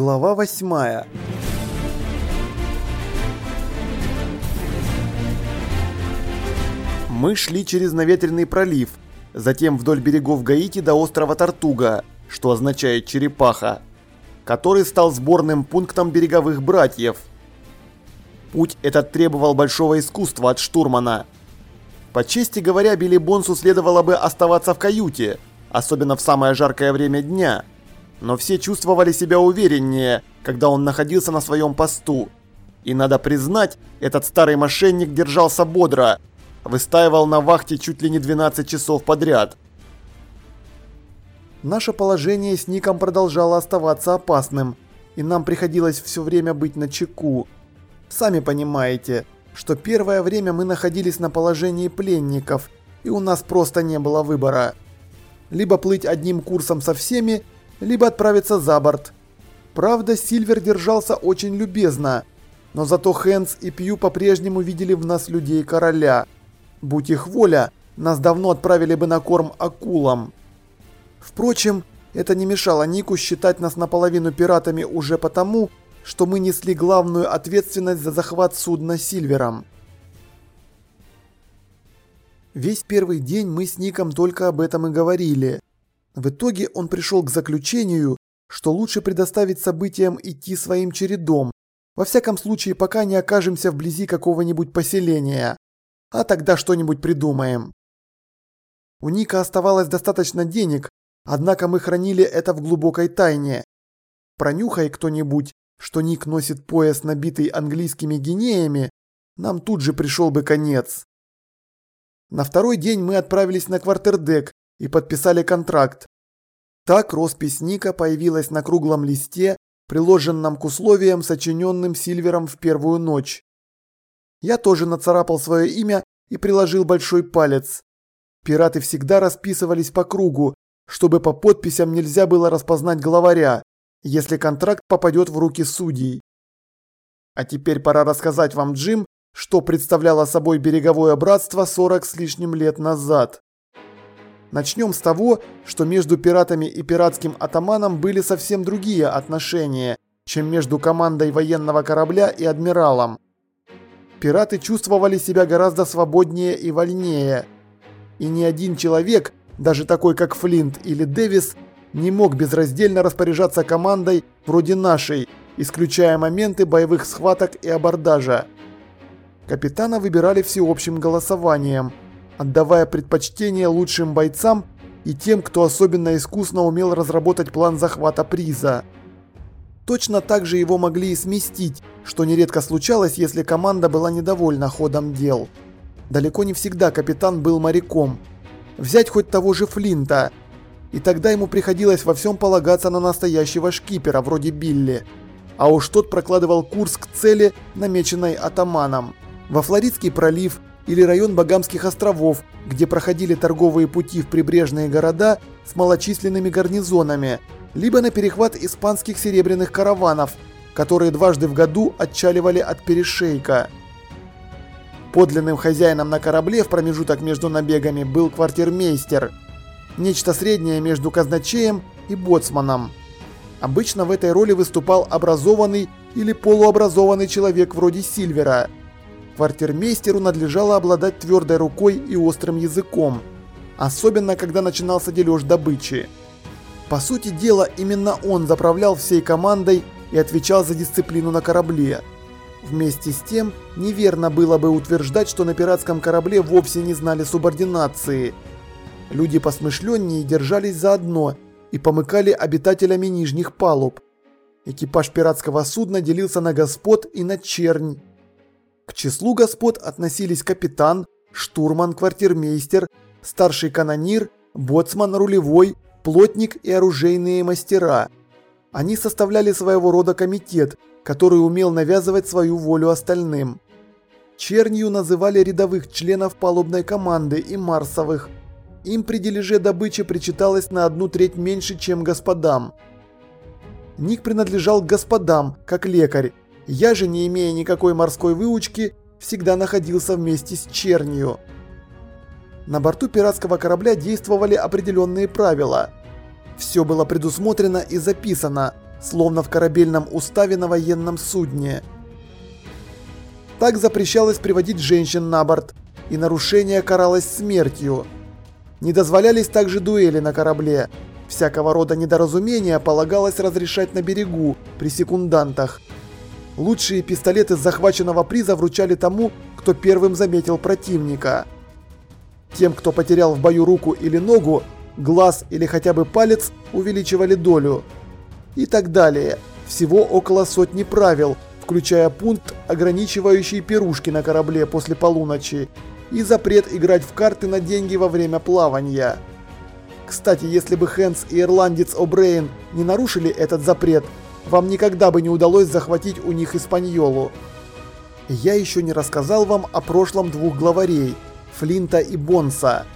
Глава восьмая. Мы шли через наветренный пролив, затем вдоль берегов Гаити до острова Тартуга, что означает черепаха, который стал сборным пунктом береговых братьев. Путь этот требовал большого искусства от штурмана. По чести говоря, Билли Бонсу следовало бы оставаться в каюте, особенно в самое жаркое время дня. Но все чувствовали себя увереннее, когда он находился на своем посту. И надо признать, этот старый мошенник держался бодро, выстаивал на вахте чуть ли не 12 часов подряд. Наше положение с Ником продолжало оставаться опасным, и нам приходилось все время быть на чеку. Сами понимаете, что первое время мы находились на положении пленников, и у нас просто не было выбора. Либо плыть одним курсом со всеми, либо отправиться за борт. Правда, Сильвер держался очень любезно, но зато Хэнс и Пью по-прежнему видели в нас людей короля. Будь их воля, нас давно отправили бы на корм акулам. Впрочем, это не мешало Нику считать нас наполовину пиратами уже потому, что мы несли главную ответственность за захват судна Сильвером. Весь первый день мы с Ником только об этом и говорили. В итоге он пришел к заключению, что лучше предоставить событиям идти своим чередом, во всяком случае пока не окажемся вблизи какого-нибудь поселения. А тогда что-нибудь придумаем. У Ника оставалось достаточно денег, однако мы хранили это в глубокой тайне. Пронюхай кто-нибудь, что Ник носит пояс, набитый английскими гинеями, нам тут же пришел бы конец. На второй день мы отправились на квартердек и подписали контракт. Так роспись Ника появилась на круглом листе, приложенном к условиям, сочиненным Сильвером в первую ночь. Я тоже нацарапал свое имя и приложил большой палец. Пираты всегда расписывались по кругу, чтобы по подписям нельзя было распознать главаря, если контракт попадет в руки судей. А теперь пора рассказать вам, Джим, что представляло собой береговое братство 40 с лишним лет назад. Начнем с того, что между пиратами и пиратским атаманом были совсем другие отношения, чем между командой военного корабля и адмиралом. Пираты чувствовали себя гораздо свободнее и вольнее. И ни один человек, даже такой как Флинт или Дэвис, не мог безраздельно распоряжаться командой вроде нашей, исключая моменты боевых схваток и абордажа. Капитана выбирали всеобщим голосованием – отдавая предпочтение лучшим бойцам и тем, кто особенно искусно умел разработать план захвата приза. Точно так же его могли и сместить, что нередко случалось, если команда была недовольна ходом дел. Далеко не всегда капитан был моряком. Взять хоть того же Флинта. И тогда ему приходилось во всем полагаться на настоящего шкипера, вроде Билли. А уж тот прокладывал курс к цели, намеченной атаманом. Во Флоридский пролив или район Багамских островов, где проходили торговые пути в прибрежные города с малочисленными гарнизонами, либо на перехват испанских серебряных караванов, которые дважды в году отчаливали от перешейка. Подлинным хозяином на корабле в промежуток между набегами был квартирмейстер, нечто среднее между казначеем и боцманом. Обычно в этой роли выступал образованный или полуобразованный человек вроде Сильвера – Квартирмейстеру надлежало обладать твердой рукой и острым языком, особенно когда начинался дележ добычи. По сути дела, именно он заправлял всей командой и отвечал за дисциплину на корабле. Вместе с тем, неверно было бы утверждать, что на пиратском корабле вовсе не знали субординации. Люди посмышленнее держались заодно и помыкали обитателями нижних палуб. Экипаж пиратского судна делился на господ и на чернь. К числу господ относились капитан, штурман, квартирмейстер, старший канонир, боцман рулевой, плотник и оружейные мастера. Они составляли своего рода комитет, который умел навязывать свою волю остальным. Чернью называли рядовых членов палубной команды и марсовых. Им при дележе добычи причиталось на одну треть меньше, чем господам. Ник принадлежал к господам, как лекарь, я же, не имея никакой морской выучки, всегда находился вместе с чернью. На борту пиратского корабля действовали определенные правила. Все было предусмотрено и записано, словно в корабельном уставе на военном судне. Так запрещалось приводить женщин на борт, и нарушение каралось смертью. Не дозволялись также дуэли на корабле. Всякого рода недоразумения полагалось разрешать на берегу, при секундантах. Лучшие пистолеты захваченного приза вручали тому, кто первым заметил противника. Тем, кто потерял в бою руку или ногу, глаз или хотя бы палец увеличивали долю. И так далее. Всего около сотни правил, включая пункт, ограничивающий пирушки на корабле после полуночи, и запрет играть в карты на деньги во время плавания. Кстати, если бы Хэнс и ирландец О'Брейн не нарушили этот запрет, вам никогда бы не удалось захватить у них Испаньолу. Я еще не рассказал вам о прошлом двух главарей – Флинта и Бонса.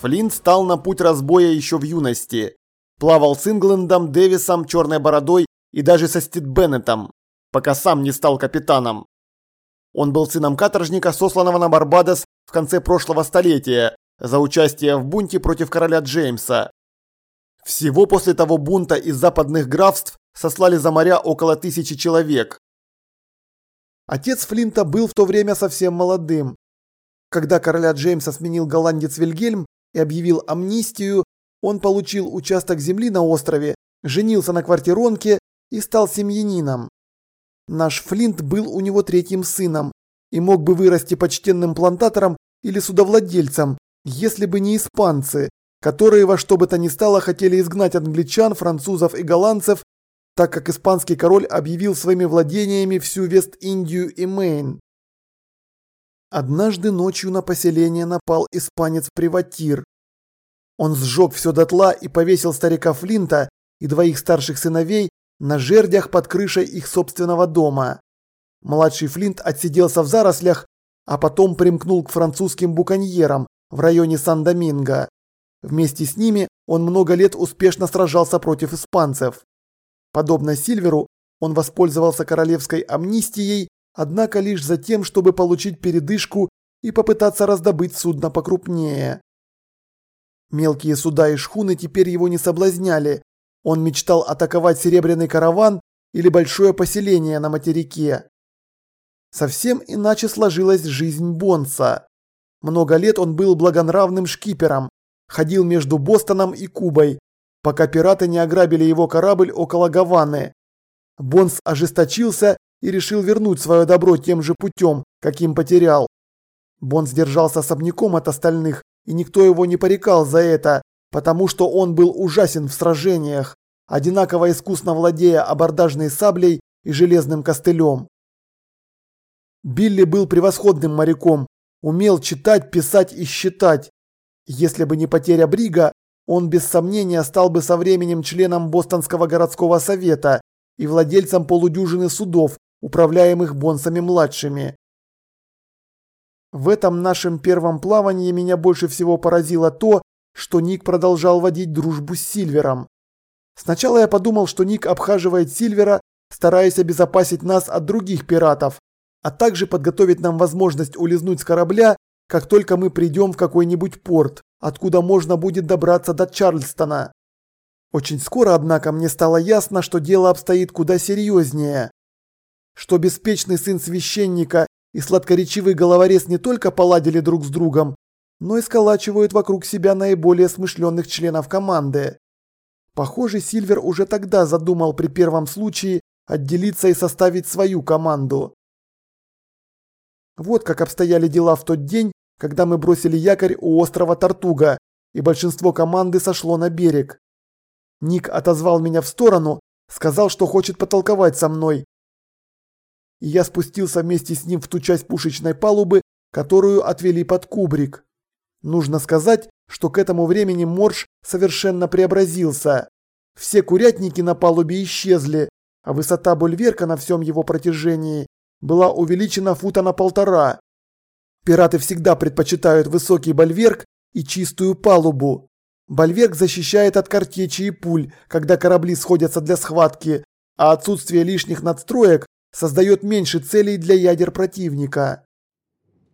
Флинт стал на путь разбоя еще в юности. Плавал с Инглендом, Дэвисом, Черной Бородой и даже со Стит Беннетом, пока сам не стал капитаном. Он был сыном каторжника, сосланного на Барбадос в конце прошлого столетия за участие в бунте против короля Джеймса. Всего после того бунта из западных графств сослали за моря около тысячи человек. Отец Флинта был в то время совсем молодым, когда короля Джеймса сменил голландец Вильгельм и объявил амнистию, он получил участок земли на острове, женился на квартиронке и стал семьянином. Наш Флинт был у него третьим сыном и мог бы вырасти почтенным плантатором или судовладельцем, если бы не испанцы, которые во что бы то ни стало хотели изгнать англичан, французов и голландцев, так как испанский король объявил своими владениями всю Вест-Индию и Мейн. Однажды ночью на поселение напал испанец-приватир. Он сжег все дотла и повесил старика Флинта и двоих старших сыновей на жердях под крышей их собственного дома. Младший Флинт отсиделся в зарослях, а потом примкнул к французским буконьерам в районе Сан-Доминго. Вместе с ними он много лет успешно сражался против испанцев. Подобно Сильверу, он воспользовался королевской амнистией однако лишь за тем, чтобы получить передышку и попытаться раздобыть судно покрупнее. Мелкие суда и шхуны теперь его не соблазняли. Он мечтал атаковать серебряный караван или большое поселение на материке. Совсем иначе сложилась жизнь Бонса. Много лет он был благонравным шкипером, ходил между Бостоном и Кубой, пока пираты не ограбили его корабль около Гаваны. Бонс ожесточился и решил вернуть свое добро тем же путем, каким потерял. Бон сдержался особняком от остальных, и никто его не порекал за это, потому что он был ужасен в сражениях, одинаково искусно владея абордажной саблей и железным костылем. Билли был превосходным моряком, умел читать, писать и считать. Если бы не потеря Брига, он без сомнения стал бы со временем членом Бостонского городского совета и владельцем полудюжины судов, управляемых бонсами-младшими. В этом нашем первом плавании меня больше всего поразило то, что Ник продолжал водить дружбу с Сильвером. Сначала я подумал, что Ник обхаживает Сильвера, стараясь обезопасить нас от других пиратов, а также подготовить нам возможность улизнуть с корабля, как только мы придем в какой-нибудь порт, откуда можно будет добраться до Чарльстона. Очень скоро, однако, мне стало ясно, что дело обстоит куда серьезнее что беспечный сын священника и сладкоречивый головорез не только поладили друг с другом, но и сколачивают вокруг себя наиболее смышленных членов команды. Похоже, Сильвер уже тогда задумал при первом случае отделиться и составить свою команду. Вот как обстояли дела в тот день, когда мы бросили якорь у острова Тартуга, и большинство команды сошло на берег. Ник отозвал меня в сторону, сказал, что хочет потолковать со мной, и я спустился вместе с ним в ту часть пушечной палубы, которую отвели под кубрик. Нужно сказать, что к этому времени Морж совершенно преобразился. Все курятники на палубе исчезли, а высота бульверка на всем его протяжении была увеличена фута на полтора. Пираты всегда предпочитают высокий бальверк и чистую палубу. Бальверк защищает от картечи и пуль, когда корабли сходятся для схватки, а отсутствие лишних надстроек создает меньше целей для ядер противника.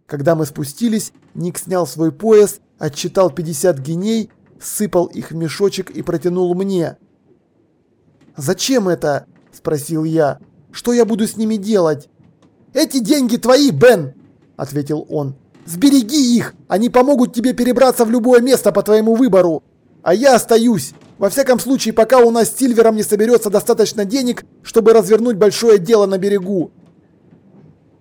Когда мы спустились, Ник снял свой пояс, отчитал 50 геней, сыпал их в мешочек и протянул мне. «Зачем это?» – спросил я. «Что я буду с ними делать?» «Эти деньги твои, Бен!» – ответил он. «Сбереги их! Они помогут тебе перебраться в любое место по твоему выбору! А я остаюсь! Во всяком случае, пока у нас с Сильвером не соберется достаточно денег, чтобы развернуть большое дело на берегу.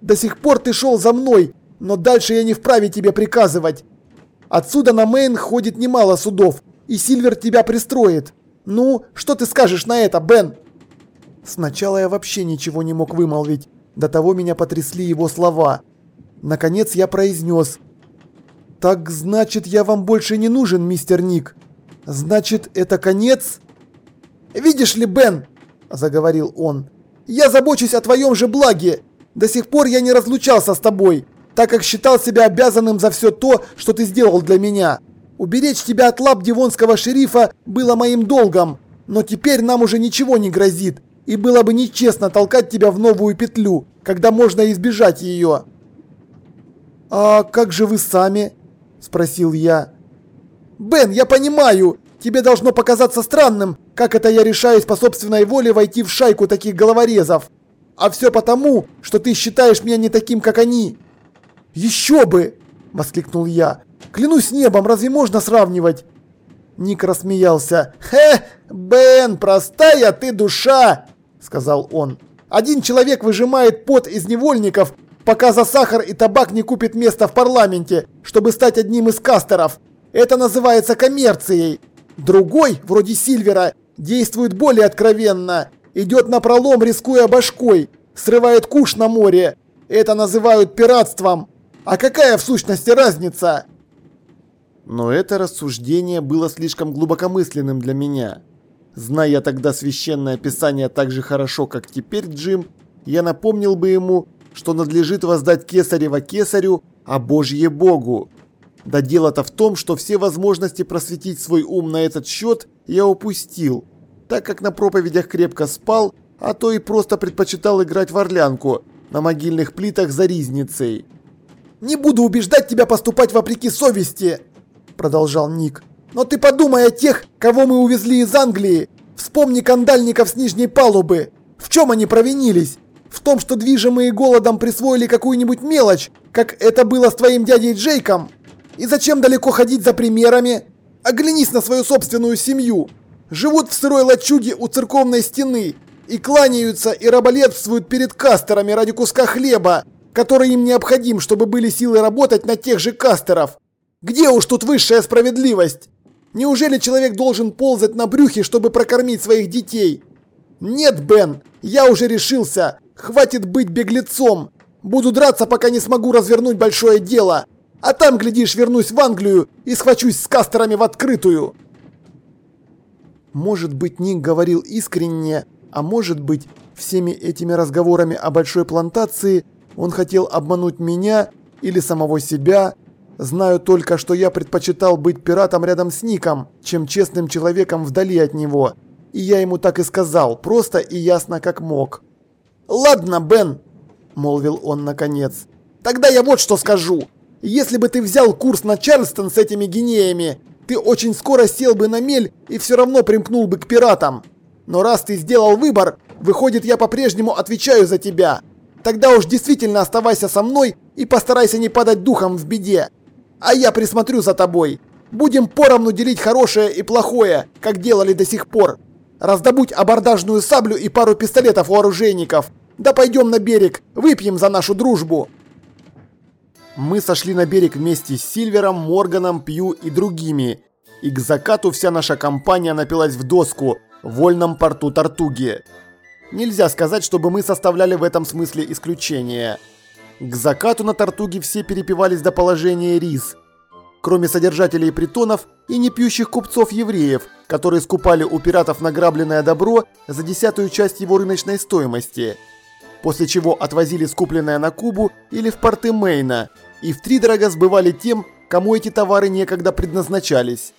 До сих пор ты шел за мной, но дальше я не вправе тебе приказывать. Отсюда на Мейн ходит немало судов, и Сильвер тебя пристроит. Ну, что ты скажешь на это, Бен?» Сначала я вообще ничего не мог вымолвить. До того меня потрясли его слова. Наконец я произнес. «Так значит, я вам больше не нужен, мистер Ник? Значит, это конец?» «Видишь ли, Бен», – заговорил он, – «я забочусь о твоем же благе. До сих пор я не разлучался с тобой, так как считал себя обязанным за все то, что ты сделал для меня. Уберечь тебя от лап дивонского шерифа было моим долгом, но теперь нам уже ничего не грозит, и было бы нечестно толкать тебя в новую петлю, когда можно избежать ее. «А как же вы сами?» – спросил я. «Бен, я понимаю, тебе должно показаться странным, как это я решаюсь по собственной воле войти в шайку таких головорезов. А все потому, что ты считаешь меня не таким, как они». «Еще бы!» – воскликнул я. «Клянусь небом, разве можно сравнивать?» Ник рассмеялся. «Хе, Бен, простая ты душа!» – сказал он. «Один человек выжимает пот из невольников, пока за сахар и табак не купит место в парламенте, чтобы стать одним из кастеров. Это называется коммерцией. Другой, вроде Сильвера, действует более откровенно. Идет на пролом, рискуя башкой. Срывает куш на море. Это называют пиратством. А какая в сущности разница? Но это рассуждение было слишком глубокомысленным для меня. Зная тогда священное писание так же хорошо, как теперь Джим, я напомнил бы ему, что надлежит воздать кесарева кесарю, а Божье Богу. Да дело-то в том, что все возможности просветить свой ум на этот счет я упустил, так как на проповедях крепко спал, а то и просто предпочитал играть в орлянку на могильных плитах за ризницей. «Не буду убеждать тебя поступать вопреки совести!» Продолжал Ник. «Но ты подумай о тех, кого мы увезли из Англии! Вспомни кандальников с нижней палубы! В чем они провинились? В том, что движимые голодом присвоили какую-нибудь мелочь, как это было с твоим дядей Джейком? И зачем далеко ходить за примерами? Оглянись на свою собственную семью! Живут в сырой лачуге у церковной стены и кланяются и раболепствуют перед кастерами ради куска хлеба, который им необходим, чтобы были силы работать на тех же кастеров. Где уж тут высшая справедливость? Неужели человек должен ползать на брюхе, чтобы прокормить своих детей? Нет, Бен, я уже решился. Хватит быть беглецом. Буду драться, пока не смогу развернуть большое дело. А там, глядишь, вернусь в Англию и схвачусь с кастерами в открытую. Может быть, Ник говорил искренне, а может быть, всеми этими разговорами о большой плантации – он хотел обмануть меня или самого себя. Знаю только, что я предпочитал быть пиратом рядом с Ником, чем честным человеком вдали от него. И я ему так и сказал, просто и ясно как мог. «Ладно, Бен», – молвил он наконец. «Тогда я вот что скажу. Если бы ты взял курс на Чарльстон с этими гинеями, ты очень скоро сел бы на мель и все равно примкнул бы к пиратам. Но раз ты сделал выбор, выходит, я по-прежнему отвечаю за тебя. Тогда уж действительно оставайся со мной и постарайся не падать духом в беде. А я присмотрю за тобой. Будем поровну делить хорошее и плохое, как делали до сих пор. Раздобудь абордажную саблю и пару пистолетов у оружейников. Да пойдем на берег, выпьем за нашу дружбу. Мы сошли на берег вместе с Сильвером, Морганом, Пью и другими. И к закату вся наша компания напилась в доску в вольном порту Тартуги. Нельзя сказать, чтобы мы составляли в этом смысле исключение. К закату на Тартуге все перепивались до положения рис. Кроме содержателей притонов и непьющих купцов-евреев, которые скупали у пиратов награбленное добро за десятую часть его рыночной стоимости. После чего отвозили скупленное на Кубу или в порты Мейна и втридорого сбывали тем, кому эти товары некогда предназначались.